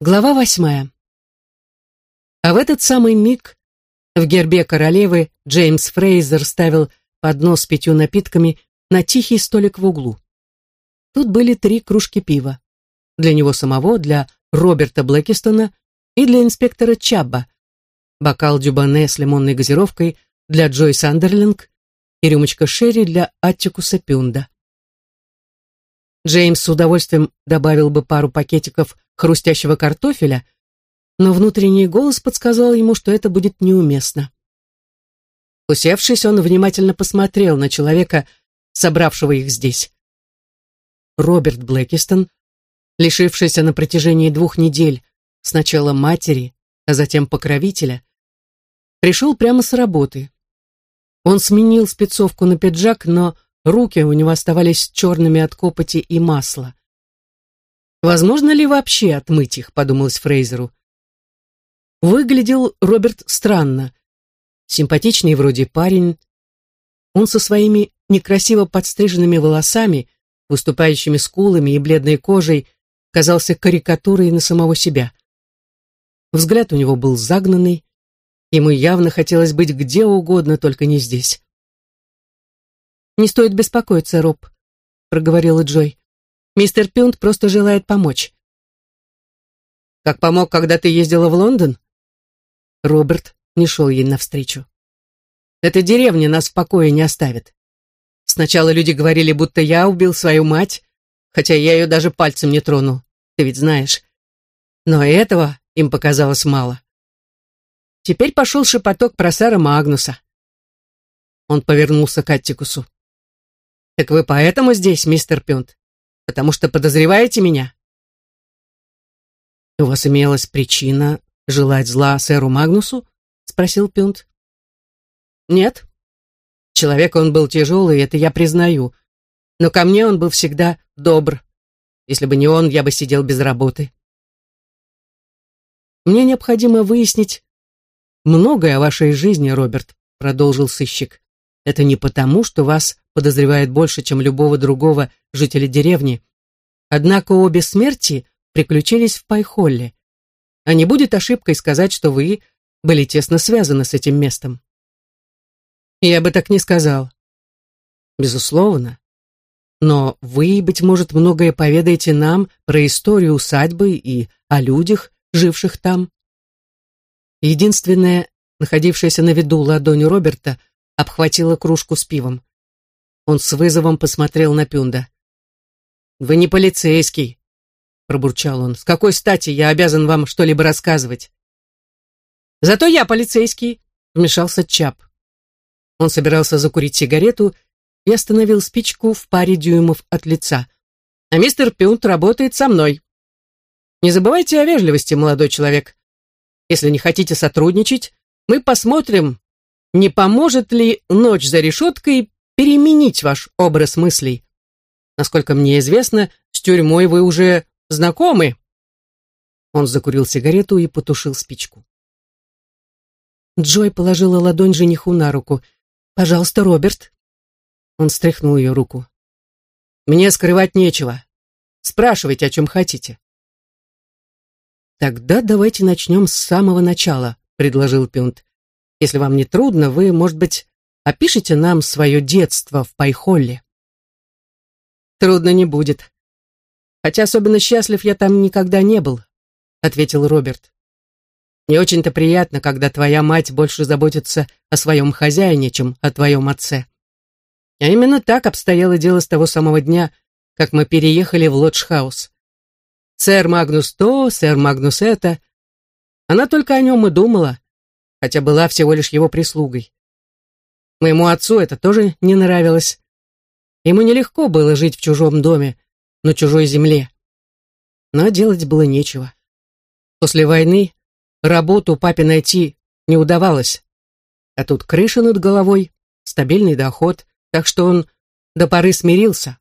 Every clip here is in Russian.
Глава восьмая. А в этот самый миг в гербе королевы Джеймс Фрейзер ставил поднос с пятью напитками на тихий столик в углу. Тут были три кружки пива. Для него самого, для Роберта Блэкистона и для инспектора Чабба. Бокал дюбане с лимонной газировкой для Джой Сандерлинг и рюмочка шерри для Аттикуса Пюнда. Джеймс с удовольствием добавил бы пару пакетиков хрустящего картофеля, но внутренний голос подсказал ему, что это будет неуместно. Усевшись, он внимательно посмотрел на человека, собравшего их здесь. Роберт Блэкистон, лишившийся на протяжении двух недель сначала матери, а затем покровителя, пришел прямо с работы. Он сменил спецовку на пиджак, но руки у него оставались черными от копоти и масла. Возможно ли вообще отмыть их, подумалось Фрейзеру. Выглядел Роберт странно. Симпатичный вроде парень. Он со своими некрасиво подстриженными волосами, выступающими скулами и бледной кожей казался карикатурой на самого себя. Взгляд у него был загнанный. Ему явно хотелось быть где угодно, только не здесь. «Не стоит беспокоиться, Роб», — проговорила Джой. Мистер Пюнт просто желает помочь. Как помог, когда ты ездила в Лондон? Роберт не шел ей навстречу. Эта деревня нас в покое не оставит. Сначала люди говорили, будто я убил свою мать, хотя я ее даже пальцем не тронул, ты ведь знаешь. Но этого им показалось мало. Теперь пошел шепоток про сэра Магнуса. Он повернулся к Аттикусу. «Так вы поэтому здесь, мистер Пюнт? потому что подозреваете меня?» «У вас имелась причина желать зла сэру Магнусу?» — спросил Пюнт. «Нет. Человек он был тяжелый, это я признаю. Но ко мне он был всегда добр. Если бы не он, я бы сидел без работы». «Мне необходимо выяснить многое о вашей жизни, Роберт», — продолжил сыщик. «Это не потому, что вас подозревает больше, чем любого другого жителя деревни. Однако обе смерти приключились в Пайхолле. А не будет ошибкой сказать, что вы были тесно связаны с этим местом. Я бы так не сказал. Безусловно. Но вы, быть может, многое поведаете нам про историю усадьбы и о людях, живших там. Единственная, находившаяся на виду ладонь Роберта, обхватила кружку с пивом. Он с вызовом посмотрел на Пюнда. «Вы не полицейский», — пробурчал он. «С какой стати я обязан вам что-либо рассказывать?» «Зато я полицейский», — вмешался Чап. Он собирался закурить сигарету и остановил спичку в паре дюймов от лица. «А мистер Пюнт работает со мной. Не забывайте о вежливости, молодой человек. Если не хотите сотрудничать, мы посмотрим, не поможет ли ночь за решеткой переменить ваш образ мыслей. Насколько мне известно, с тюрьмой вы уже знакомы. Он закурил сигарету и потушил спичку. Джой положила ладонь жениху на руку. «Пожалуйста, Роберт». Он стряхнул ее руку. «Мне скрывать нечего. Спрашивайте, о чем хотите». «Тогда давайте начнем с самого начала», — предложил Пюнт. «Если вам не трудно, вы, может быть, Опишите нам свое детство в Пайхолле. Трудно не будет. Хотя особенно счастлив я там никогда не был, ответил Роберт. Не очень-то приятно, когда твоя мать больше заботится о своем хозяине, чем о твоем отце. А именно так обстояло дело с того самого дня, как мы переехали в Лоджхаус. Сэр Магнус то, сэр Магнус это. Она только о нем и думала, хотя была всего лишь его прислугой. Моему отцу это тоже не нравилось. Ему нелегко было жить в чужом доме, на чужой земле. Но делать было нечего. После войны работу папе найти не удавалось. А тут крыша над головой, стабильный доход, так что он до поры смирился.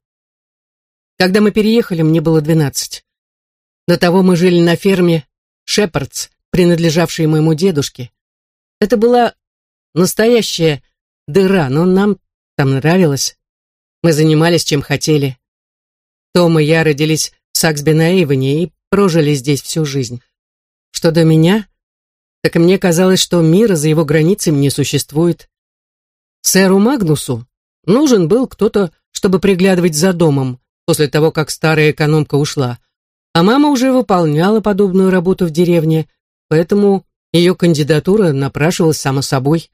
Когда мы переехали, мне было двенадцать. До того мы жили на ферме Шепардс, принадлежавшей моему дедушке. Это была настоящая дыра, но нам там нравилось. Мы занимались чем хотели. Том и я родились в Саксби на Эйвоне и прожили здесь всю жизнь. Что до меня, так и мне казалось, что мира за его границами не существует. Сэру Магнусу нужен был кто-то, чтобы приглядывать за домом после того, как старая экономка ушла. А мама уже выполняла подобную работу в деревне, поэтому ее кандидатура напрашивалась само собой.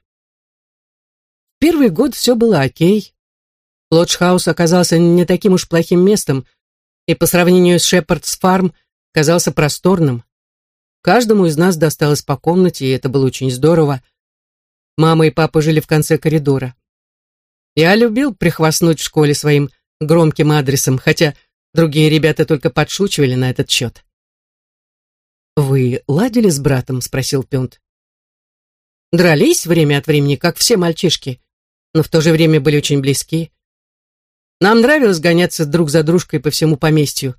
Первый год все было окей. Лоджхаус оказался не таким уж плохим местом, и по сравнению с Шепардс Фарм казался просторным. Каждому из нас досталось по комнате, и это было очень здорово. Мама и папа жили в конце коридора. Я любил прихвастнуть в школе своим громким адресом, хотя другие ребята только подшучивали на этот счет. «Вы ладили с братом?» — спросил Пюнт. «Дрались время от времени, как все мальчишки, но в то же время были очень близки. Нам нравилось гоняться друг за дружкой по всему поместью.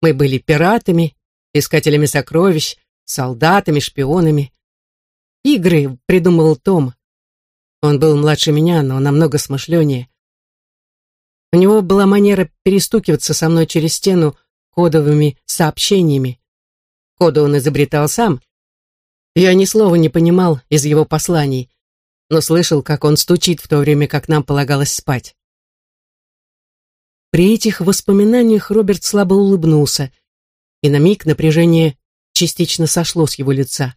Мы были пиратами, искателями сокровищ, солдатами, шпионами. Игры придумывал Том. Он был младше меня, но намного смышленнее. У него была манера перестукиваться со мной через стену кодовыми сообщениями. Коды он изобретал сам. Я ни слова не понимал из его посланий, но слышал, как он стучит в то время, как нам полагалось спать. При этих воспоминаниях Роберт слабо улыбнулся, и на миг напряжение частично сошло с его лица.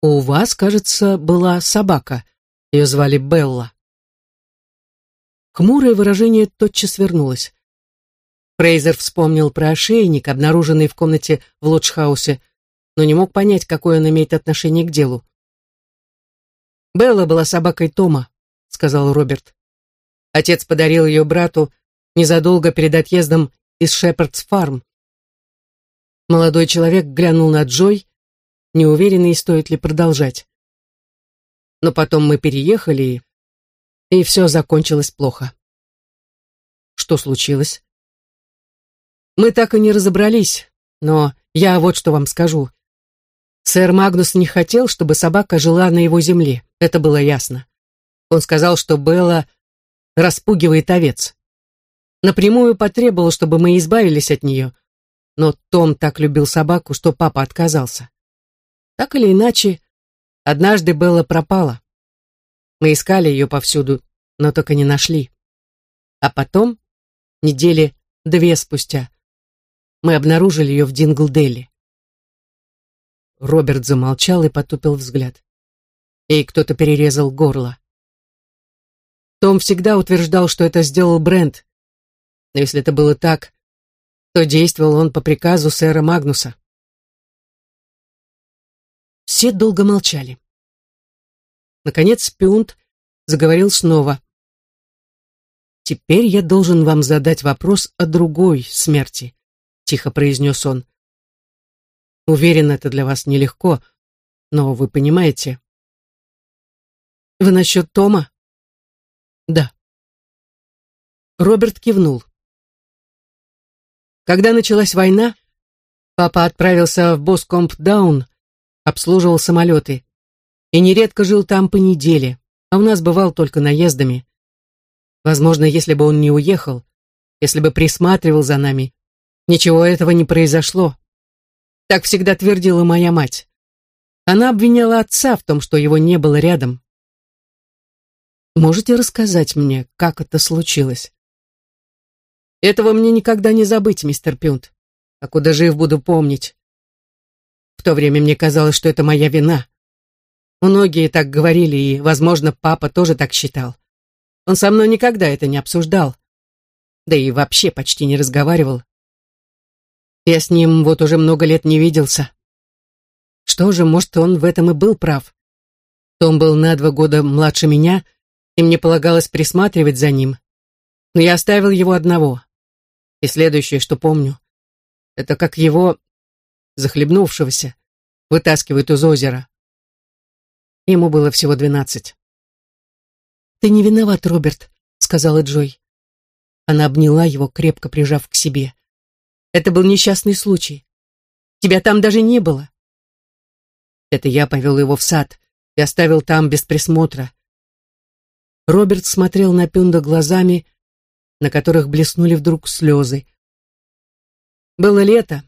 «У вас, кажется, была собака. Ее звали Белла». Хмурое выражение тотчас вернулось. Фрейзер вспомнил про ошейник, обнаруженный в комнате в Лоджхаусе, но не мог понять, какое он имеет отношение к делу. «Белла была собакой Тома», — сказал Роберт. Отец подарил ее брату незадолго перед отъездом из Шепардс Фарм. Молодой человек глянул на Джой, неуверенный, стоит ли продолжать. Но потом мы переехали, и все закончилось плохо. Что случилось? Мы так и не разобрались, но я вот что вам скажу. Сэр Магнус не хотел, чтобы собака жила на его земле, это было ясно. Он сказал, что Белла распугивает овец. Напрямую потребовал, чтобы мы избавились от нее, но Том так любил собаку, что папа отказался. Так или иначе, однажды Белла пропала. Мы искали ее повсюду, но только не нашли. А потом, недели две спустя, мы обнаружили ее в Динглделе. Роберт замолчал и потупил взгляд. Ей кто-то перерезал горло. Том всегда утверждал, что это сделал Брент. Но если это было так, то действовал он по приказу сэра Магнуса. Все долго молчали. Наконец Пюнт заговорил снова. «Теперь я должен вам задать вопрос о другой смерти», — тихо произнес он. «Уверен, это для вас нелегко, но вы понимаете». «Вы насчет Тома?» «Да». Роберт кивнул. Когда началась война, папа отправился в Боскомп-Даун, обслуживал самолеты, и нередко жил там по неделе, а у нас бывал только наездами. Возможно, если бы он не уехал, если бы присматривал за нами, ничего этого не произошло. Так всегда твердила моя мать. Она обвиняла отца в том, что его не было рядом. Можете рассказать мне, как это случилось? Этого мне никогда не забыть, мистер Пюнт. А куда жив буду помнить. В то время мне казалось, что это моя вина. Многие так говорили, и, возможно, папа тоже так считал. Он со мной никогда это не обсуждал. Да и вообще почти не разговаривал. Я с ним вот уже много лет не виделся. Что же, может, он в этом и был прав. Том был на два года младше меня, и мне полагалось присматривать за ним. Но я оставил его одного. И следующее, что помню, это как его, захлебнувшегося, вытаскивают из озера. Ему было всего двенадцать. «Ты не виноват, Роберт», — сказала Джой. Она обняла его, крепко прижав к себе. «Это был несчастный случай. Тебя там даже не было». Это я повел его в сад и оставил там без присмотра. Роберт смотрел на Пюнда глазами, на которых блеснули вдруг слезы. Было лето.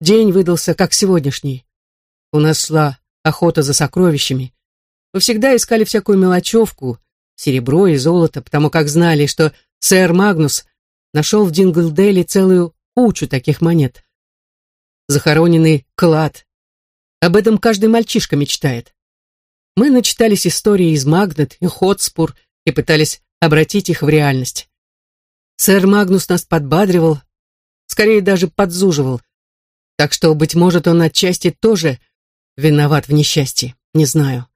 День выдался, как сегодняшний. У нас шла охота за сокровищами. Мы всегда искали всякую мелочевку, серебро и золото, потому как знали, что сэр Магнус нашел в Динглделе целую кучу таких монет. Захороненный клад. Об этом каждый мальчишка мечтает. Мы начитались истории из Магнет и Хотспур и пытались обратить их в реальность. Сэр Магнус нас подбадривал, скорее даже подзуживал. Так что, быть может, он отчасти тоже виноват в несчастье, не знаю.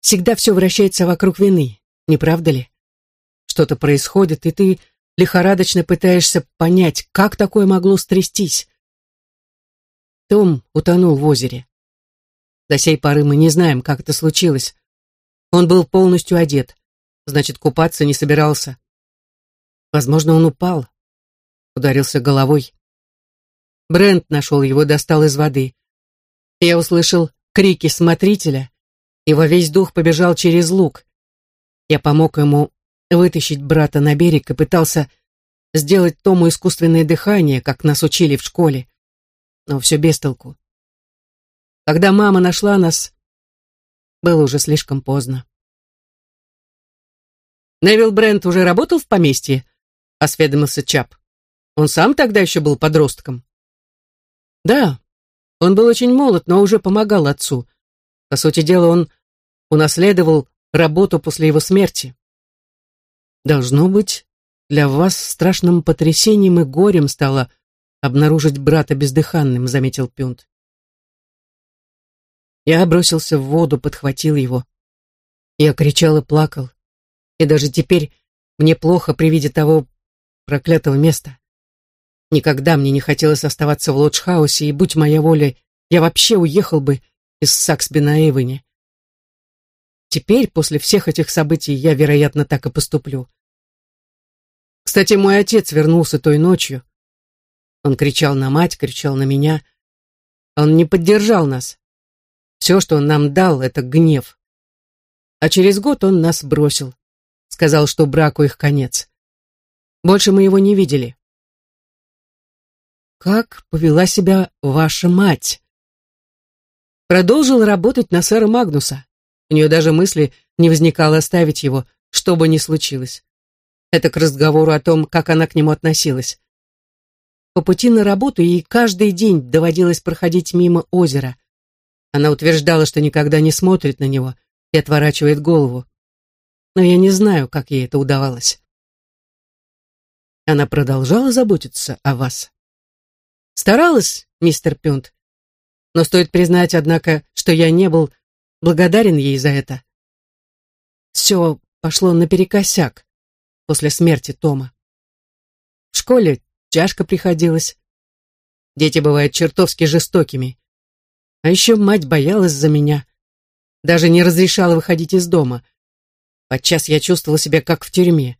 Всегда все вращается вокруг вины, не правда ли? Что-то происходит, и ты лихорадочно пытаешься понять, как такое могло стрястись. Том утонул в озере. До сей поры мы не знаем, как это случилось. Он был полностью одет, значит, купаться не собирался. Возможно, он упал, ударился головой. Брент нашел его, достал из воды. Я услышал крики смотрителя и во весь дух побежал через луг. Я помог ему вытащить брата на берег и пытался сделать Тому искусственное дыхание, как нас учили в школе. Но все без толку. Когда мама нашла нас, было уже слишком поздно. «Невил Брент уже работал в поместье?» — осведомился Чап. «Он сам тогда еще был подростком?» «Да, он был очень молод, но уже помогал отцу. По сути дела, он унаследовал работу после его смерти. Должно быть, для вас страшным потрясением и горем стало обнаружить брата бездыханным, заметил Пюнт. Я бросился в воду, подхватил его. Я кричал и плакал. И даже теперь мне плохо при виде того проклятого места. Никогда мне не хотелось оставаться в Лоджхаусе, и, будь моя воля, я вообще уехал бы из Саксби на Эйвене. Теперь, после всех этих событий, я, вероятно, так и поступлю. Кстати, мой отец вернулся той ночью. Он кричал на мать, кричал на меня. Он не поддержал нас. Все, что он нам дал, это гнев. А через год он нас бросил. Сказал, что браку их конец. Больше мы его не видели. Как повела себя ваша мать? Продолжил работать на сэра Магнуса. У нее даже мысли не возникало оставить его, что бы ни случилось. Это к разговору о том, как она к нему относилась. По пути на работу ей каждый день доводилось проходить мимо озера. Она утверждала, что никогда не смотрит на него и отворачивает голову. Но я не знаю, как ей это удавалось. Она продолжала заботиться о вас. Старалась, мистер Пюнт. Но стоит признать, однако, что я не был благодарен ей за это. Все пошло наперекосяк после смерти Тома. В школе тяжко приходилось. Дети бывают чертовски жестокими. А еще мать боялась за меня. Даже не разрешала выходить из дома. Подчас я чувствовала себя как в тюрьме.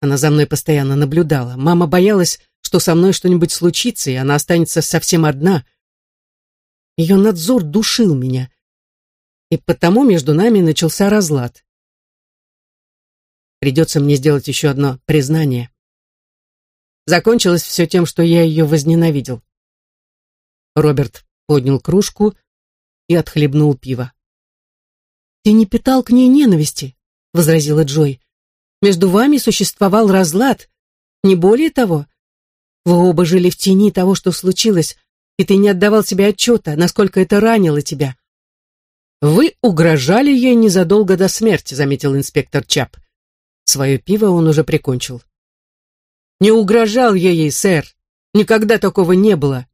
Она за мной постоянно наблюдала. Мама боялась, что со мной что-нибудь случится, и она останется совсем одна. Ее надзор душил меня. И потому между нами начался разлад. Придется мне сделать еще одно признание. Закончилось все тем, что я ее возненавидел. Роберт поднял кружку и отхлебнул пиво. «Ты не питал к ней ненависти», — возразила Джой. «Между вами существовал разлад, не более того. Вы оба жили в тени того, что случилось, и ты не отдавал себе отчета, насколько это ранило тебя». «Вы угрожали ей незадолго до смерти», — заметил инспектор Чап. Свое пиво он уже прикончил. «Не угрожал я ей, сэр. Никогда такого не было.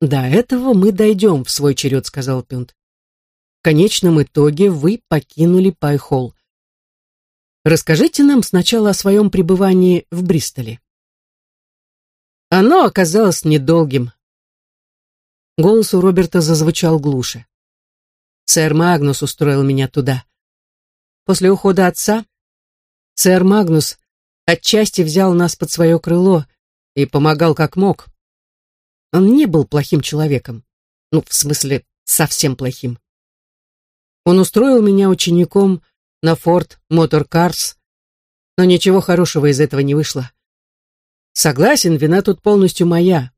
«До этого мы дойдем в свой черед», — сказал Пюнт. «В конечном итоге вы покинули Пайхолл. Расскажите нам сначала о своем пребывании в Бристоле». Оно оказалось недолгим. Голос у Роберта зазвучал глуше. Сэр Магнус устроил меня туда. После ухода отца сэр Магнус отчасти взял нас под свое крыло и помогал как мог. Он не был плохим человеком. Ну, в смысле, совсем плохим. Он устроил меня учеником на Форд Мотор Карс, но ничего хорошего из этого не вышло. Согласен, вина тут полностью моя.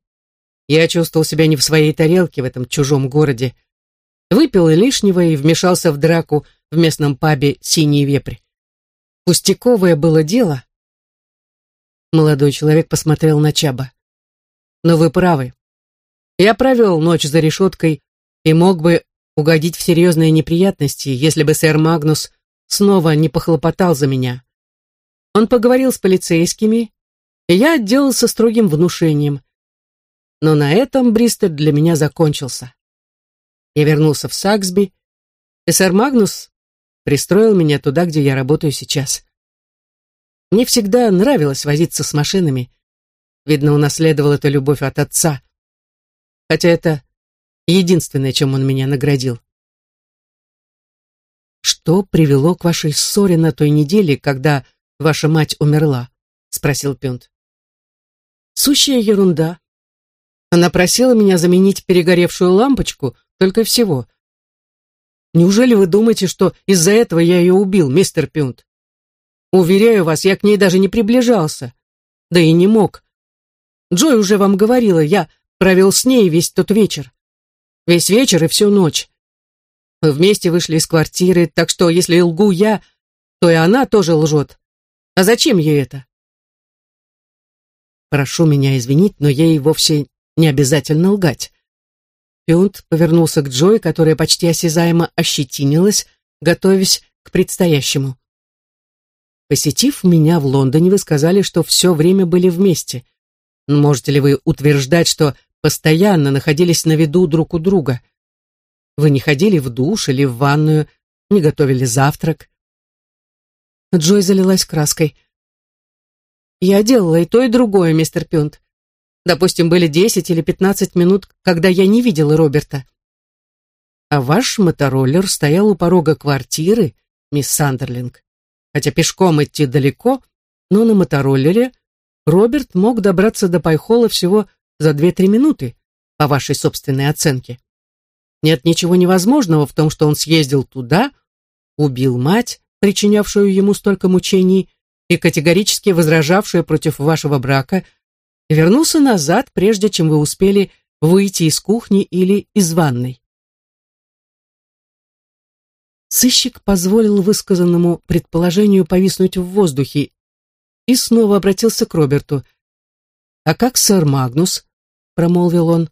Я чувствовал себя не в своей тарелке в этом чужом городе. Выпил лишнего и вмешался в драку в местном пабе «Синий вепрь». Пустяковое было дело. Молодой человек посмотрел на Чаба. Но вы правы. Я провел ночь за решеткой и мог бы угодить в серьезные неприятности, если бы сэр Магнус снова не похлопотал за меня. Он поговорил с полицейскими, и я отделался строгим внушением. Но на этом Бристоль для меня закончился. Я вернулся в Саксби, и сэр Магнус пристроил меня туда, где я работаю сейчас. Мне всегда нравилось возиться с машинами. Видно, унаследовал эту любовь от отца. Хотя это единственное, чем он меня наградил. «Что привело к вашей ссоре на той неделе, когда ваша мать умерла?» — спросил Пюнт. «Сущая ерунда. Она просила меня заменить перегоревшую лампочку, только всего. Неужели вы думаете, что из-за этого я ее убил, мистер Пюнт? Уверяю вас, я к ней даже не приближался. Да и не мог. Джой уже вам говорила, я провел с ней весь тот вечер. Весь вечер и всю ночь. Мы вместе вышли из квартиры, так что если лгу я, то и она тоже лжет. А зачем ей это? Прошу меня извинить, но ей вовсе не обязательно лгать. Пюнт повернулся к Джой, которая почти осязаемо ощетинилась, готовясь к предстоящему. Посетив меня в Лондоне, вы сказали, что все время были вместе. Можете ли вы утверждать, что постоянно находились на виду друг у друга? Вы не ходили в душ или в ванную, не готовили завтрак? Джой залилась краской. Я делала и то, и другое, мистер Пюнт. Допустим, были десять или пятнадцать минут, когда я не видела Роберта. А ваш мотороллер стоял у порога квартиры, мисс Сандерлинг хотя пешком идти далеко, но на мотороллере Роберт мог добраться до Пайхола всего за 2-3 минуты, по вашей собственной оценке. Нет ничего невозможного в том, что он съездил туда, убил мать, причинявшую ему столько мучений и категорически возражавшую против вашего брака, и вернулся назад, прежде чем вы успели выйти из кухни или из ванной. Сыщик позволил высказанному предположению повиснуть в воздухе и снова обратился к Роберту. «А как сэр Магнус?» — промолвил он.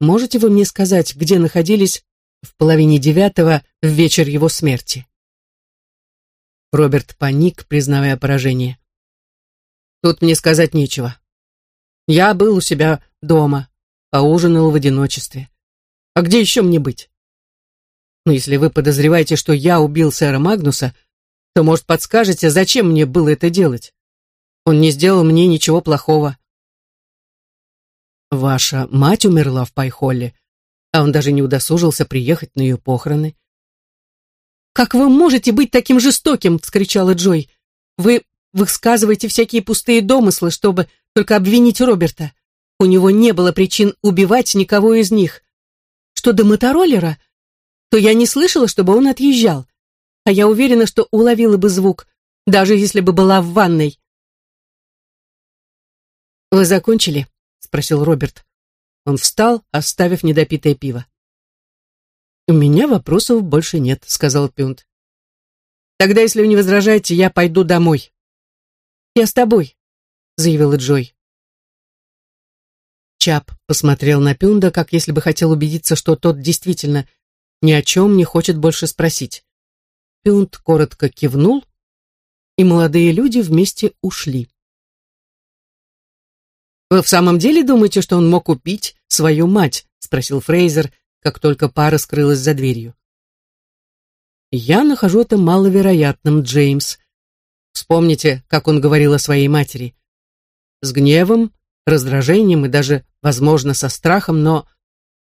«Можете вы мне сказать, где находились в половине девятого в вечер его смерти?» Роберт паник, признавая поражение. «Тут мне сказать нечего. Я был у себя дома, поужинал в одиночестве. А где еще мне быть?» Но если вы подозреваете, что я убил сэра Магнуса, то, может, подскажете, зачем мне было это делать? Он не сделал мне ничего плохого. Ваша мать умерла в Пайхолле, а он даже не удосужился приехать на ее похороны. «Как вы можете быть таким жестоким?» — вскричала Джой. «Вы высказываете всякие пустые домыслы, чтобы только обвинить Роберта. У него не было причин убивать никого из них. Что до мотороллера, то я не слышала, чтобы он отъезжал. А я уверена, что уловила бы звук, даже если бы была в ванной. «Вы закончили?» — спросил Роберт. Он встал, оставив недопитое пиво. «У меня вопросов больше нет», — сказал Пюнт. «Тогда, если вы не возражаете, я пойду домой». «Я с тобой», — заявила Джой. Чап посмотрел на Пюнда, как если бы хотел убедиться, что тот действительно ни о чем не хочет больше спросить. Пюнт коротко кивнул, и молодые люди вместе ушли. «Вы в самом деле думаете, что он мог убить свою мать?» — спросил Фрейзер, как только пара скрылась за дверью. «Я нахожу это маловероятным, Джеймс. Вспомните, как он говорил о своей матери. С гневом, раздражением и даже, возможно, со страхом, но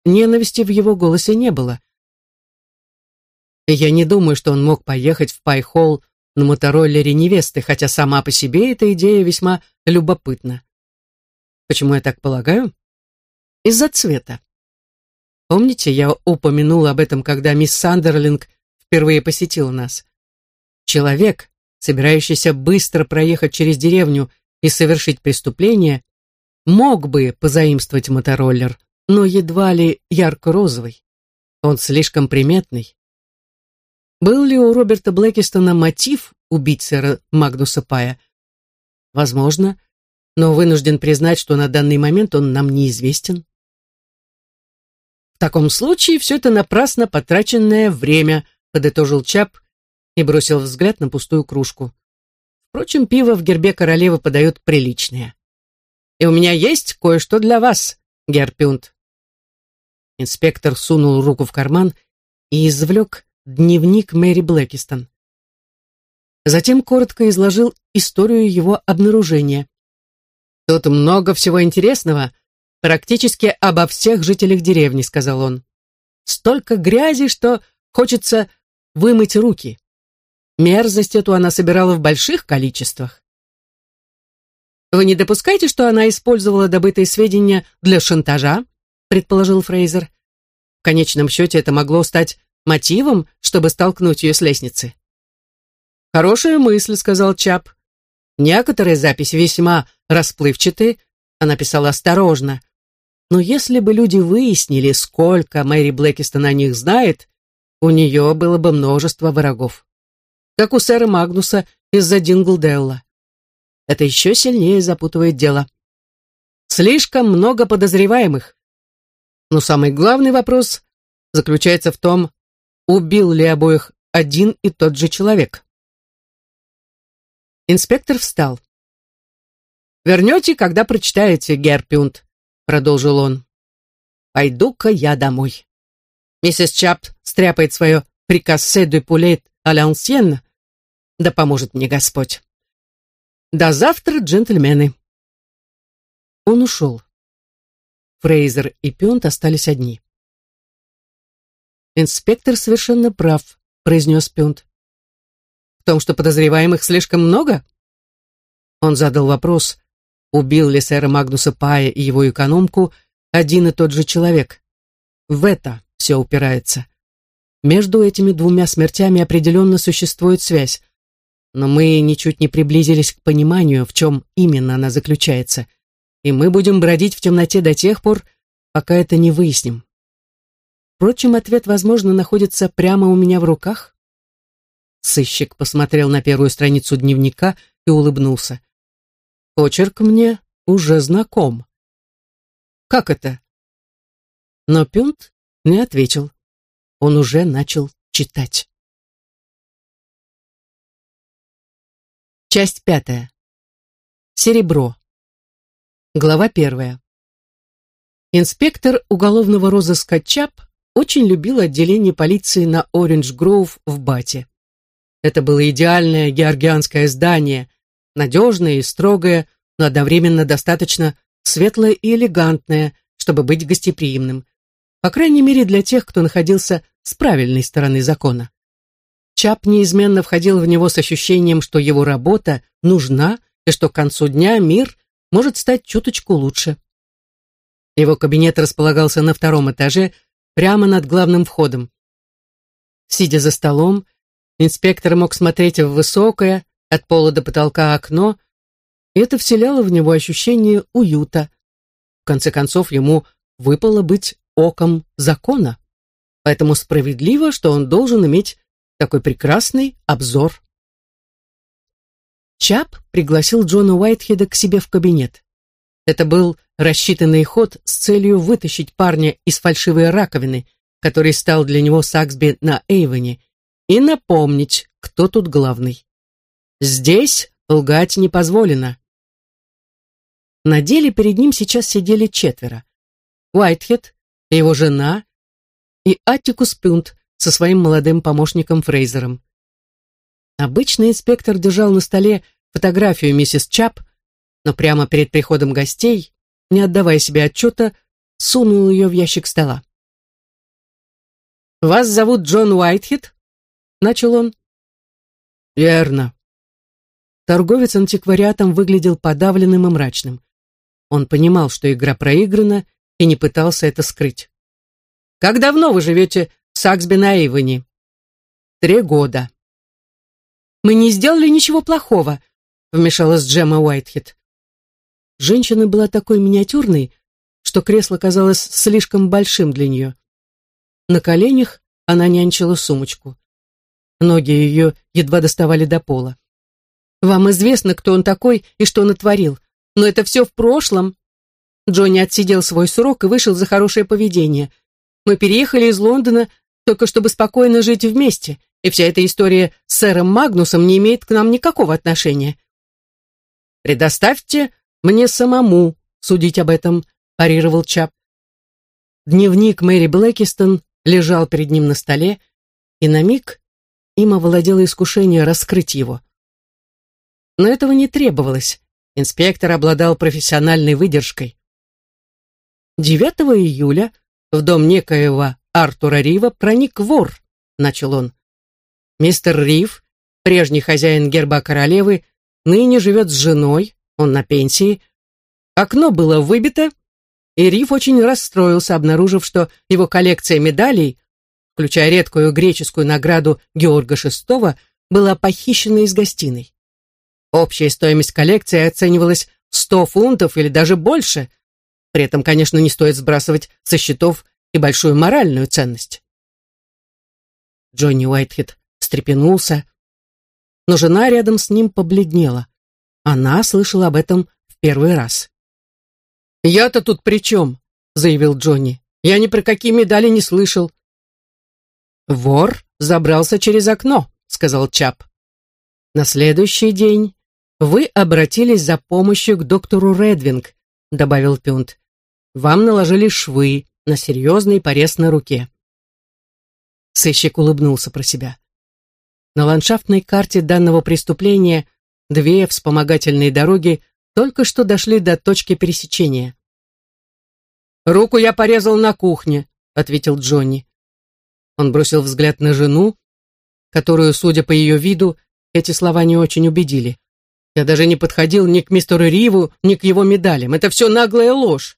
ненависти в его голосе не было. Я не думаю, что он мог поехать в Пайхолл на мотороллере невесты, хотя сама по себе эта идея весьма любопытна. Почему я так полагаю? Из-за цвета. Помните, я упомянула об этом, когда мисс Сандерлинг впервые посетила нас? Человек, собирающийся быстро проехать через деревню и совершить преступление, мог бы позаимствовать мотороллер, но едва ли ярко-розовый. Он слишком приметный. Был ли у Роберта Блэкистона мотив убить сэра Магнуса Пая? Возможно, но вынужден признать, что на данный момент он нам неизвестен. В таком случае все это напрасно потраченное время, подытожил Чап и бросил взгляд на пустую кружку. Впрочем, пиво в гербе королевы подают приличное. И у меня есть кое-что для вас, Герпюнт. Инспектор сунул руку в карман и извлек дневник Мэри Блэкистон. Затем коротко изложил историю его обнаружения. «Тут много всего интересного, практически обо всех жителях деревни», — сказал он. «Столько грязи, что хочется вымыть руки. Мерзость эту она собирала в больших количествах. «Вы не допускаете, что она использовала добытые сведения для шантажа?» предположил Фрейзер. В конечном счете это могло стать мотивом, чтобы столкнуть ее с лестницы. «Хорошая мысль», — сказал Чап. «Некоторые записи весьма расплывчаты», — она писала осторожно. «Но если бы люди выяснили, сколько Мэри Блэкистон о них знает, у нее было бы множество врагов. Как у сэра Магнуса из-за Динглделла. Это еще сильнее запутывает дело. Слишком много подозреваемых. Но самый главный вопрос заключается в том, убил ли обоих один и тот же человек. Инспектор встал. «Вернете, когда прочитаете, Герпюнт», — продолжил он. «Пойду-ка я домой». Миссис Чап стряпает свое «прикассе де пулет а l'ancienne», да поможет мне Господь. До завтра, джентльмены. Он ушел. Фрейзер и Пионт остались одни. «Инспектор совершенно прав», — произнес Пионт. «В том, что подозреваемых слишком много?» Он задал вопрос, убил ли сэра Магнуса Пая и его экономку один и тот же человек. В это все упирается. Между этими двумя смертями определенно существует связь, но мы ничуть не приблизились к пониманию, в чем именно она заключается, и мы будем бродить в темноте до тех пор, пока это не выясним. Впрочем, ответ, возможно, находится прямо у меня в руках. Сыщик посмотрел на первую страницу дневника и улыбнулся. Почерк мне уже знаком. Как это? Но Пюнт не ответил. Он уже начал читать. Часть пятая. Серебро. Глава первая. Инспектор уголовного розыска Чап очень любил отделение полиции на Ориндж-Гроув в Бате. Это было идеальное георгианское здание, надежное и строгое, но одновременно достаточно светлое и элегантное, чтобы быть гостеприимным. По крайней мере, для тех, кто находился с правильной стороны закона. Чап неизменно входил в него с ощущением, что его работа нужна и что к концу дня мир может стать чуточку лучше. Его кабинет располагался на втором этаже, прямо над главным входом. Сидя за столом, инспектор мог смотреть в высокое, от пола до потолка окно, и это вселяло в него ощущение уюта. В конце концов, ему выпало быть оком закона. Поэтому справедливо, что он должен иметь такой прекрасный обзор. Чап пригласил Джона Уайтхеда к себе в кабинет. Это был рассчитанный ход с целью вытащить парня из фальшивой раковины, который стал для него Саксби на Эйвоне, и напомнить, кто тут главный. Здесь лгать не позволено. На деле перед ним сейчас сидели четверо. Уайтхед, его жена и Аттикус Пюнт со своим молодым помощником Фрейзером. Обычно инспектор держал на столе фотографию миссис Чап, но прямо перед приходом гостей, не отдавая себе отчета, сунул ее в ящик стола. «Вас зовут Джон Уайтхед?» — начал он. «Верно». Торговец антиквариатом выглядел подавленным и мрачным. Он понимал, что игра проиграна, и не пытался это скрыть. Как давно вы живете в Саксби на Эйвоне? Три года. Мы не сделали ничего плохого, вмешалась Джемма Уайтхед. Женщина была такой миниатюрной, что кресло казалось слишком большим для нее. На коленях она нянчила сумочку. Ноги ее едва доставали до пола. «Вам известно, кто он такой и что натворил, но это все в прошлом». Джонни отсидел свой срок и вышел за хорошее поведение. Мы переехали из Лондона только чтобы спокойно жить вместе, и вся эта история с сэром Магнусом не имеет к нам никакого отношения. «Предоставьте мне самому судить об этом», – парировал Чап. Дневник Мэри Блэкистон лежал перед ним на столе, и на миг им овладело искушение раскрыть его. Но этого не требовалось. Инспектор обладал профессиональной выдержкой. 9 июля в дом некоего Артура Рива проник вор, начал он. Мистер Рив, прежний хозяин герба королевы, ныне живет с женой, он на пенсии. Окно было выбито, и Рив очень расстроился, обнаружив, что его коллекция медалей, включая редкую греческую награду Георга VI, была похищена из гостиной. Общая стоимость коллекции оценивалась в 100 фунтов или даже больше. При этом, конечно, не стоит сбрасывать со счетов и большую моральную ценность. Джонни Уайтхед встрепенулся, но жена рядом с ним побледнела. Она слышала об этом в первый раз. «Я-то тут при чем?» — заявил Джонни. «Я ни про какие медали не слышал». «Вор забрался через окно», — сказал Чап. «На следующий день вы обратились за помощью к доктору Редвинг», — добавил Пюнт. «Вам наложили швы, на серьезный порез на руке. Сыщик улыбнулся про себя. На ландшафтной карте данного преступления две вспомогательные дороги только что дошли до точки пересечения. «Руку я порезал на кухне», — ответил Джонни. Он бросил взгляд на жену, которую, судя по ее виду, эти слова не очень убедили. Я даже не подходил ни к мистеру Риву, ни к его медалям. Это все наглая ложь.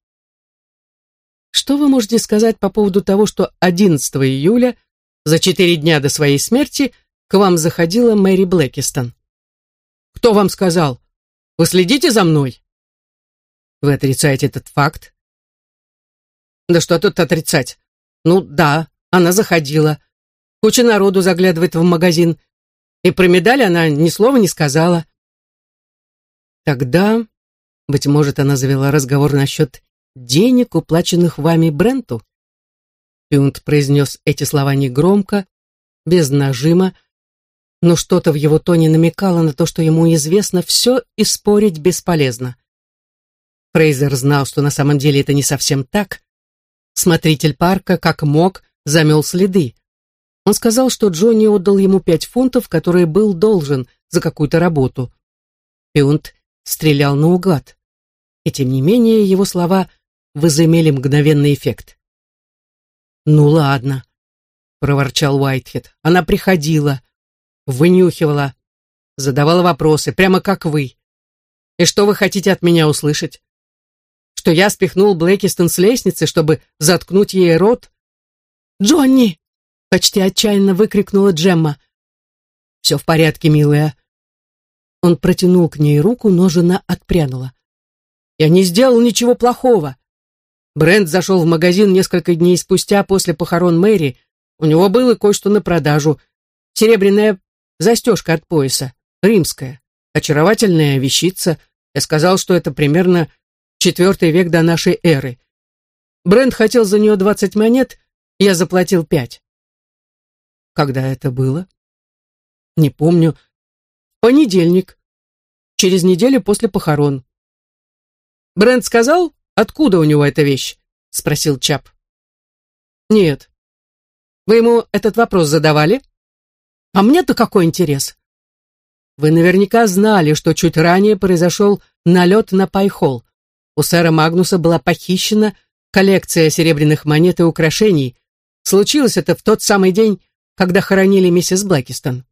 Что вы можете сказать по поводу того, что 11 июля, за четыре дня до своей смерти, к вам заходила Мэри Блэкистон? Кто вам сказал? Вы следите за мной? Вы отрицаете этот факт? Да что тут отрицать? Ну да, она заходила. Куча народу заглядывает в магазин. И про медаль она ни слова не сказала. Тогда, быть может, она завела разговор насчет денег, уплаченных вами Бренту?» Пюнт произнес эти слова негромко, без нажима, но что-то в его тоне намекало на то, что ему известно все и спорить бесполезно. Фрейзер знал, что на самом деле это не совсем так. Смотритель парка, как мог, замел следы. Он сказал, что Джонни отдал ему пять фунтов, которые был должен за какую-то работу. Пюнт стрелял наугад. И тем не менее его слова возымели мгновенный эффект. «Ну ладно», — проворчал Уайтхед. «Она приходила, вынюхивала, задавала вопросы, прямо как вы. И что вы хотите от меня услышать? Что я спихнул Блэкистон с лестницы, чтобы заткнуть ей рот?» «Джонни!» — почти отчаянно выкрикнула Джемма. «Все в порядке, милая». Он протянул к ней руку, но жена отпрянула. «Я не сделал ничего плохого. Брент зашел в магазин несколько дней спустя после похорон Мэри. У него было кое-что на продажу. Серебряная застежка от пояса, римская, очаровательная вещица. Я сказал, что это примерно четвертый век до нашей эры. Брент хотел за нее двадцать монет, я заплатил пять. Когда это было? Не помню. Понедельник. Через неделю после похорон. Брент сказал, Откуда у него эта вещь?» — спросил Чап. «Нет». «Вы ему этот вопрос задавали?» «А мне-то какой интерес?» «Вы наверняка знали, что чуть ранее произошел налет на Пайхол. У сэра Магнуса была похищена коллекция серебряных монет и украшений. Случилось это в тот самый день, когда хоронили миссис Блэкистон».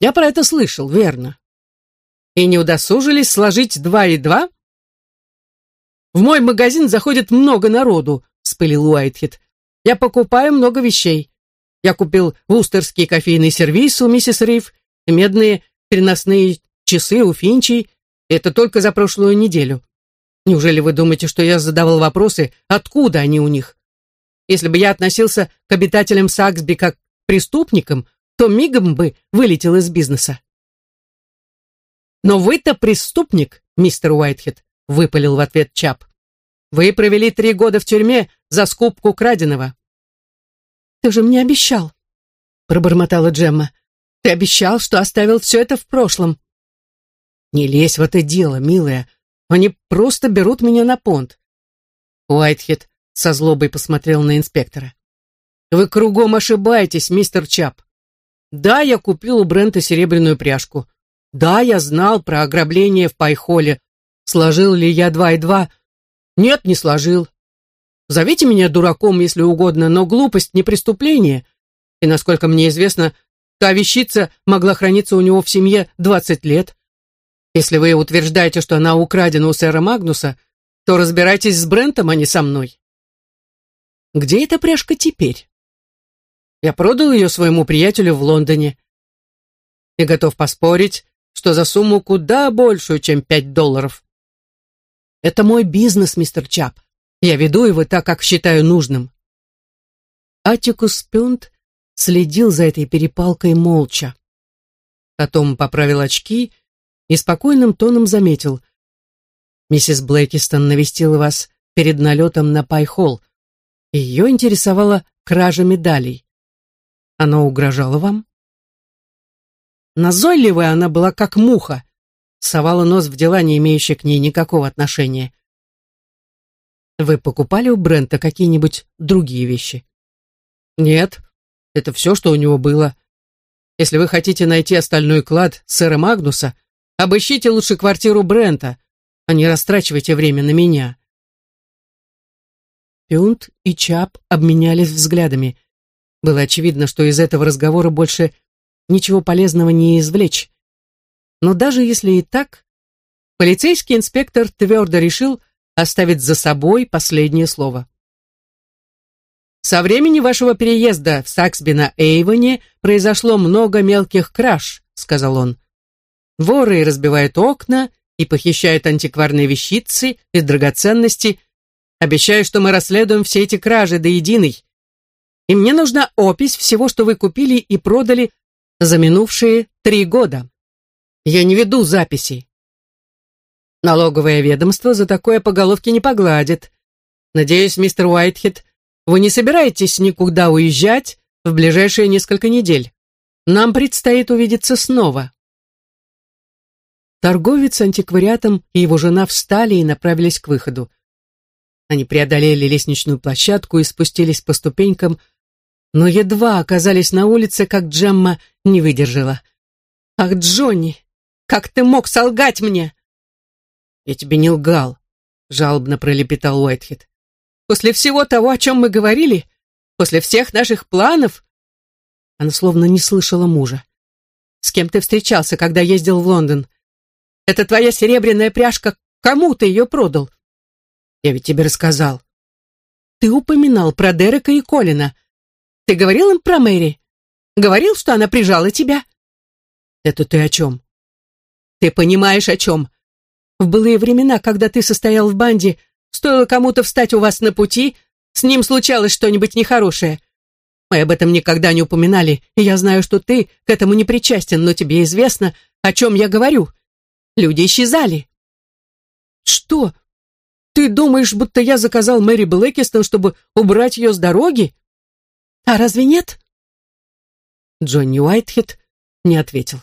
«Я про это слышал, верно. И не удосужились сложить два и два?» В мой магазин заходит много народу, вспылил Уайтхед. Я покупаю много вещей. Я купил вустерский кофейный сервиз у миссис Риф, медные переносные часы у Финчей, Это только за прошлую неделю. Неужели вы думаете, что я задавал вопросы, откуда они у них? Если бы я относился к обитателям Саксби как преступникам, то мигом бы вылетел из бизнеса. «Но вы-то преступник, мистер Уайтхед», — выпалил в ответ Чап. «Вы провели три года в тюрьме за скупку краденого». «Ты же мне обещал», — пробормотала Джемма. «Ты обещал, что оставил все это в прошлом». «Не лезь в это дело, милая. Они просто берут меня на понт». Уайтхед со злобой посмотрел на инспектора. «Вы кругом ошибаетесь, мистер Чап. Да, я купил у Брента серебряную пряжку. Да, я знал про ограбление в Пайхоле. Сложил ли я два и два? Нет, не сложил. Зовите меня дураком, если угодно, но глупость не преступление. И, насколько мне известно, та вещица могла храниться у него в семье двадцать лет. Если вы утверждаете, что она украдена у сэра Магнуса, то разбирайтесь с Брентом, а не со мной. Где эта пряжка теперь? Я продал ее своему приятелю в Лондоне. И готов поспорить, что за сумму куда большую, чем пять долларов. Это мой бизнес, мистер Чап. Я веду его так, как считаю нужным. Атикус Пюнт следил за этой перепалкой молча. Потом поправил очки и спокойным тоном заметил. «Миссис Блэкистон навестила вас перед налетом на Пайхолл. Ее интересовала кража медалей. Она угрожала вам?» Назойливая она была, как муха, совала нос в дела, не имеющие к ней никакого отношения. «Вы покупали у Брента какие-нибудь другие вещи?» «Нет, это все, что у него было. Если вы хотите найти остальной клад сэра Магнуса, Обыщите лучше квартиру Брента, а не растрачивайте время на меня. Пюнт и Чап обменялись взглядами. Было очевидно, что из этого разговора больше ничего полезного не извлечь. Но даже если и так, полицейский инспектор твердо решил оставить за собой последнее слово. Со времени вашего переезда в Саксби на Эйвоне произошло много мелких краж, сказал он. Воры разбивают окна и похищают антикварные вещицы и драгоценности. Обещаю, что мы расследуем все эти кражи до единой. И мне нужна опись всего, что вы купили и продали за минувшие три года. Я не веду записей. Налоговое ведомство за такое по головке не погладит. Надеюсь, мистер Уайтхед, вы не собираетесь никуда уезжать в ближайшие несколько недель. Нам предстоит увидеться снова. Торговец антиквариатом и его жена встали и направились к выходу. Они преодолели лестничную площадку и спустились по ступенькам, но едва оказались на улице, как Джемма не выдержала. «Ах, Джонни, как ты мог солгать мне?» «Я тебе не лгал», — жалобно пролепетал Уайтхед. «После всего того, о чем мы говорили, после всех наших планов...» Она словно не слышала мужа. «С кем ты встречался, когда ездил в Лондон? Это твоя серебряная пряжка. Кому ты ее продал? Я ведь тебе рассказал. Ты упоминал про Дерека и Колина. Ты говорил им про Мэри? Говорил, что она прижала тебя? Это ты о чем? Ты понимаешь, о чем? В былые времена, когда ты состоял в банде, стоило кому-то встать у вас на пути, с ним случалось что-нибудь нехорошее. Мы об этом никогда не упоминали, и я знаю, что ты к этому не причастен, но тебе известно, о чем я говорю. Люди исчезали. Что? Ты думаешь, будто я заказал Мэри Блэкистон, чтобы убрать ее с дороги? А разве нет? Джонни Уайтхед не ответил.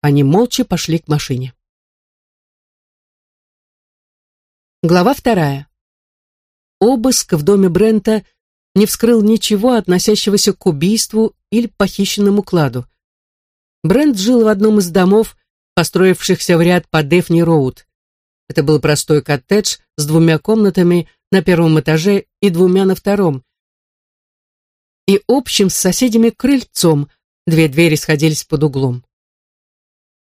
Они молча пошли к машине. Глава вторая. Обыск в доме Брента не вскрыл ничего, относящегося к убийству или похищенному кладу. Брент жил в одном из домов, построившихся в ряд по Дефни-Роуд. Это был простой коттедж с двумя комнатами на первом этаже и двумя на втором. И общим с соседями крыльцом, две двери сходились под углом.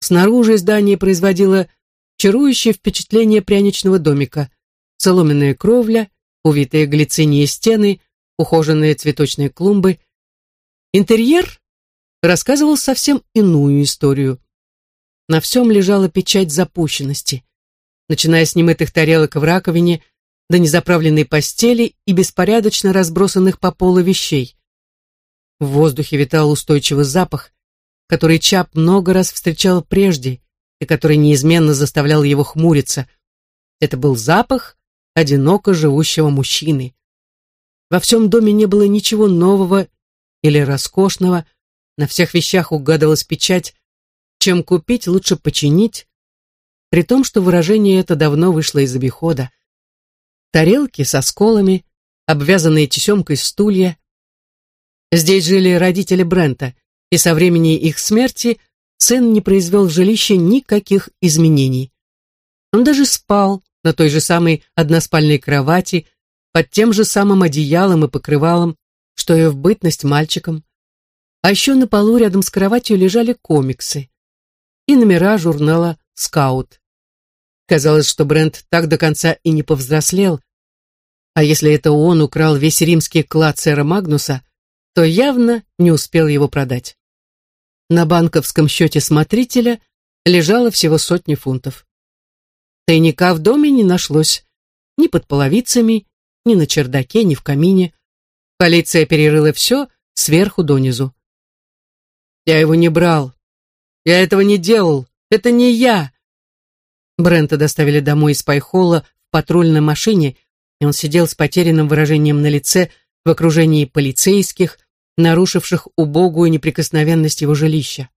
Снаружи здание производило чарующее впечатление пряничного домика. Соломенная кровля, увитые глицинией стены, ухоженные цветочные клумбы. Интерьер рассказывал совсем иную историю. На всем лежала печать запущенности, начиная с немытых тарелок в раковине до незаправленной постели и беспорядочно разбросанных по полу вещей. В воздухе витал устойчивый запах, который Чап много раз встречал прежде и который неизменно заставлял его хмуриться. Это был запах одиноко живущего мужчины. Во всем доме не было ничего нового или роскошного, на всех вещах угадывалась печать «чем купить, лучше починить», при том, что выражение это давно вышло из обихода. Тарелки со сколами, обвязанные тесемкой стулья. Здесь жили родители Брента, и со времени их смерти сын не произвел в жилище никаких изменений. Он даже спал на той же самой односпальной кровати, под тем же самым одеялом и покрывалом, что и в бытность мальчиком. А еще на полу рядом с кроватью лежали комиксы и номера журнала «Скаут». Казалось, что Брент так до конца и не повзрослел, а если это он украл весь римский клад сэра Магнуса, то явно не успел его продать. На банковском счете смотрителя лежало всего сотни фунтов. Тайника в доме не нашлось, ни под половицами, ни на чердаке, ни в камине. Полиция перерыла все сверху донизу. «Я его не брал. Я этого не делал. Это не я!» Брента доставили домой из Пайхола в патрульной машине, и он сидел с потерянным выражением на лице в окружении полицейских, нарушивших убогую неприкосновенность его жилища.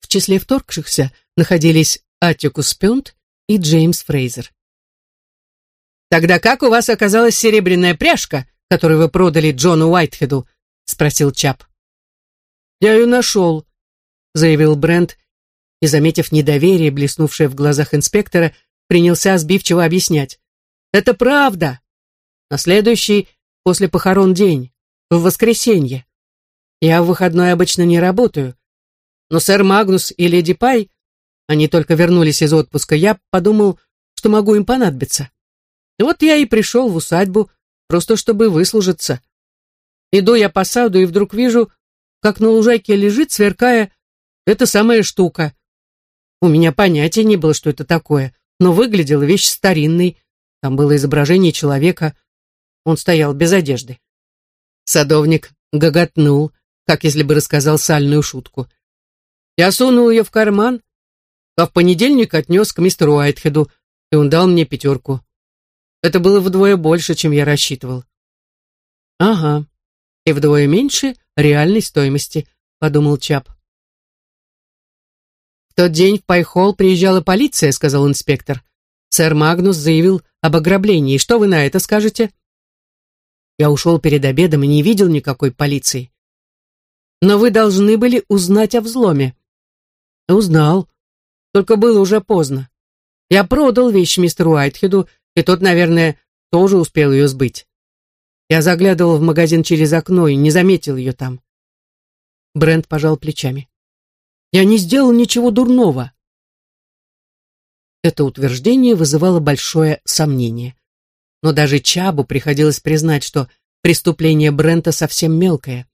В числе вторгшихся находились Атикус Пюнт и Джеймс Фрейзер. «Тогда как у вас оказалась серебряная пряжка, которую вы продали Джону Уайтхеду?» — спросил Чап. «Я ее нашел», — заявил Брент, и, заметив недоверие, блеснувшее в глазах инспектора, принялся сбивчиво объяснять. «Это правда. На следующий, после похорон день, в воскресенье. Я в выходной обычно не работаю. Но сэр Магнус и леди Пай, они только вернулись из отпуска, я подумал, что могу им понадобиться. Вот я и пришел в усадьбу, просто чтобы выслужиться. Иду я по саду и вдруг вижу, как на лужайке лежит, сверкая, эта самая штука. У меня понятия не было, что это такое, но выглядела вещь старинной. Там было изображение человека. Он стоял без одежды. Садовник гоготнул, как если бы рассказал сальную шутку. Я сунул ее в карман, а в понедельник отнес к мистеру Уайтхеду, и он дал мне пятерку. Это было вдвое больше, чем я рассчитывал. Ага, и вдвое меньше реальной стоимости, подумал Чап. В тот день в Пайхолл приезжала полиция, сказал инспектор. Сэр Магнус заявил об ограблении. Что вы на это скажете? Я ушел перед обедом и не видел никакой полиции. Но вы должны были узнать о взломе. Узнал. Только было уже поздно. Я продал вещь мистеру Уайтхеду и тот, наверное, тоже успел ее сбыть. Я заглядывал в магазин через окно и не заметил ее там. Брент пожал плечами. Я не сделал ничего дурного. Это утверждение вызывало большое сомнение. Но даже Чабу приходилось признать, что преступление Брента совсем мелкое.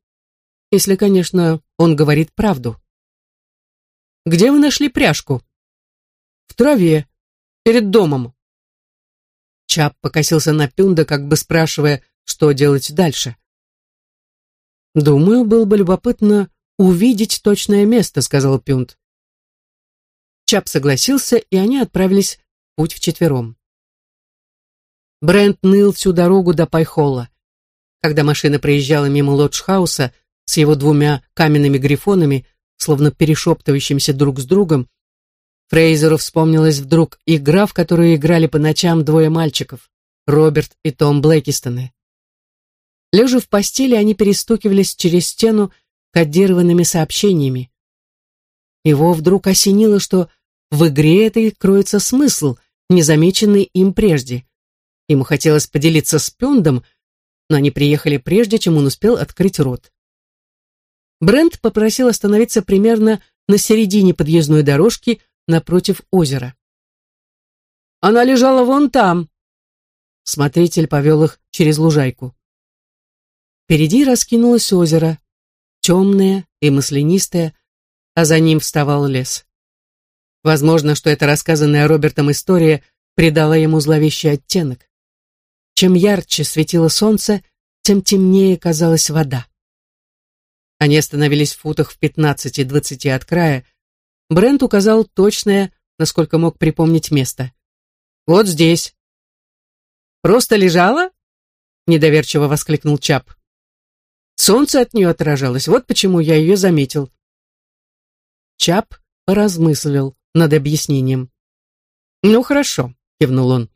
Если, конечно, он говорит правду. «Где вы нашли пряжку?» «В траве, перед домом», Чап покосился на Пюнда, как бы спрашивая, что делать дальше. «Думаю, было бы любопытно увидеть точное место», — сказал Пюнд. Чап согласился, и они отправились в путь вчетвером. Брент ныл всю дорогу до Пайхолла. Когда машина проезжала мимо лоджхауса с его двумя каменными грифонами, словно перешептывающимися друг с другом, Фрейзеру вспомнилась вдруг игра, в которую играли по ночам двое мальчиков, Роберт и Том Блэкистоны. Лежа в постели, они перестукивались через стену кодированными сообщениями. Его вдруг осенило, что в игре этой кроется смысл, незамеченный им прежде. Ему хотелось поделиться с Пюндом, но они приехали прежде, чем он успел открыть рот. Брент попросил остановиться примерно на середине подъездной дорожки, напротив озера. «Она лежала вон там!» Смотритель повел их через лужайку. Впереди раскинулось озеро, темное и маслянистое, а за ним вставал лес. Возможно, что эта рассказанная Робертом история придала ему зловещий оттенок. Чем ярче светило солнце, тем темнее казалась вода. Они остановились в футах в пятнадцати-двадцати от края. Брент указал точное, насколько мог припомнить место. «Вот здесь». «Просто лежала?» — недоверчиво воскликнул Чап. Солнце от нее отражалось, вот почему я ее заметил. Чап поразмыслил над объяснением. «Ну, хорошо», — кивнул он.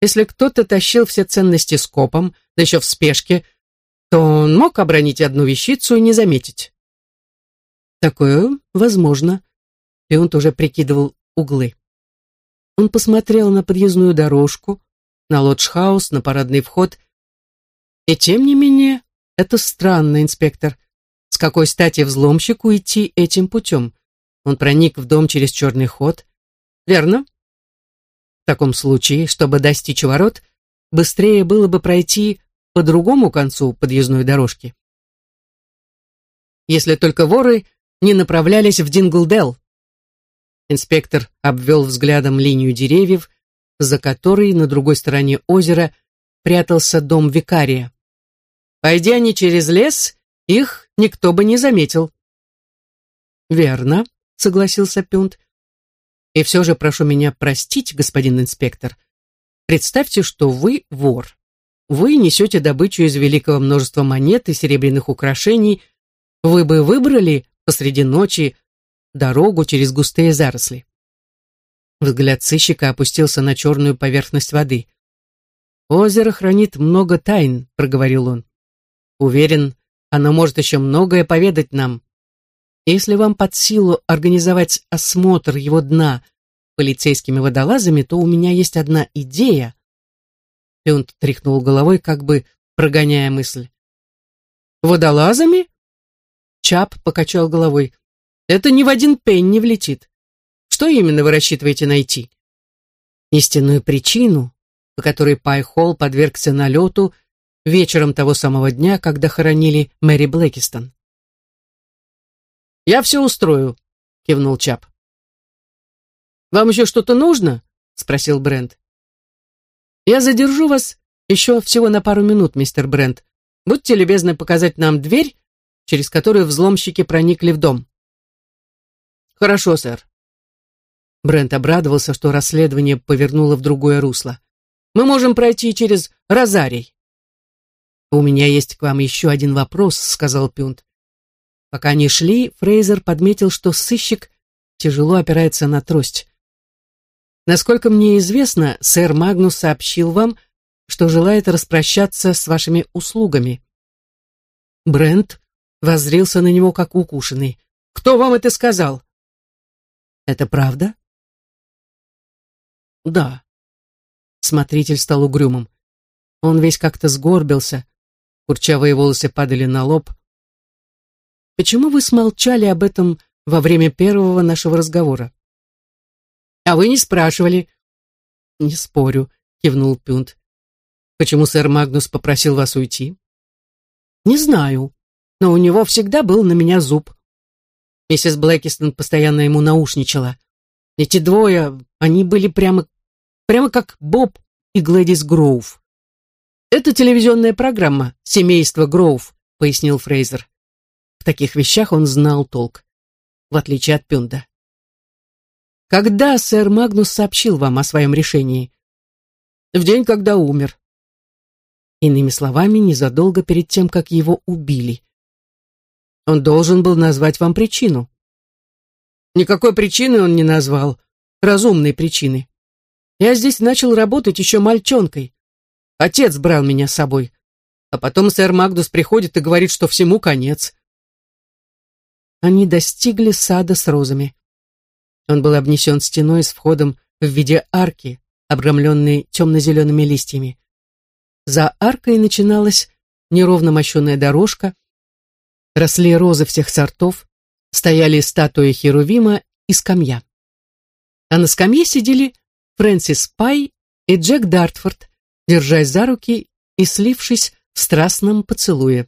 «Если кто-то тащил все ценности скопом, да еще в спешке, то он мог обронить одну вещицу и не заметить». «Такое возможно», и он тоже прикидывал углы. Он посмотрел на подъездную дорожку, на лодж-хаус, на парадный вход. И тем не менее, это странно, инспектор. С какой стати взломщику идти этим путем? Он проник в дом через черный ход. Верно? Таком случае, чтобы достичь ворот, быстрее было бы пройти по другому концу подъездной дорожки. Если только воры не направлялись в Динглдел. Инспектор обвел взглядом линию деревьев, за которой на другой стороне озера прятался дом викария. Пойдя они через лес, их никто бы не заметил. Верно, согласился Пюнт. И все же прошу меня простить, господин инспектор. Представьте, что вы вор. Вы несете добычу из великого множества монет и серебряных украшений. Вы бы выбрали посреди ночи дорогу через густые заросли. Взгляд сыщика опустился на черную поверхность воды. «Озеро хранит много тайн», — проговорил он. «Уверен, оно может еще многое поведать нам. Если вам под силу организовать осмотр его дна полицейскими водолазами, то у меня есть одна идея». Он тряхнул головой, как бы прогоняя мысль. «Водолазами?» Чап покачал головой. Это ни в один пень не влетит. Что именно вы рассчитываете найти? Истинную причину, по которой Пай Холл подвергся налету вечером того самого дня, когда хоронили Мэри Блэкистон. «Я все устрою», — кивнул Чап. «Вам еще что-то нужно?» — спросил Брент. «Я задержу вас еще всего на пару минут, мистер Брент. Будьте любезны показать нам дверь, через которую взломщики проникли в дом». «Хорошо, сэр». Брент обрадовался, что расследование повернуло в другое русло. «Мы можем пройти через Розарий». «У меня есть к вам еще один вопрос», — сказал Пюнт. Пока они шли, Фрейзер подметил, что сыщик тяжело опирается на трость. «Насколько мне известно, сэр Магнус сообщил вам, что желает распрощаться с вашими услугами». Брент воззрился на него, как укушенный. «Кто вам это сказал?» Это правда? Да. Смотритель стал угрюмым. Он весь как-то сгорбился, курчавые волосы падали на лоб. Почему вы смолчали об этом во время первого нашего разговора? А вы не спрашивали. Не спорю, кивнул Пюнт. Почему сэр Магнус попросил вас уйти? Не знаю, но у него всегда был на меня зуб. Миссис Блэкистон постоянно ему наушничала. Эти двое, они были прямо, прямо как Боб и Глэдис Гроув. «Это телевизионная программа «Семейство Гроув», — пояснил Фрейзер. В таких вещах он знал толк, в отличие от Пюнда. «Когда сэр Магнус сообщил вам о своем решении?» «В день, когда умер». Иными словами, незадолго перед тем, как его убили. Он должен был назвать вам причину. Никакой причины он не назвал, разумной причины. Я здесь начал работать еще мальчонкой. Отец брал меня с собой. А потом сэр Магдус приходит и говорит, что всему конец. Они достигли сада с розами. Он был обнесен стеной с входом в виде арки, обрамленной темно-зелеными листьями. За аркой начиналась неровно мощенная дорожка, росли розы всех сортов, стояли статуи Херувима и скамья. А на скамье сидели Фрэнсис Пай и Джек Дартфорд, держась за руки и слившись в страстном поцелуе.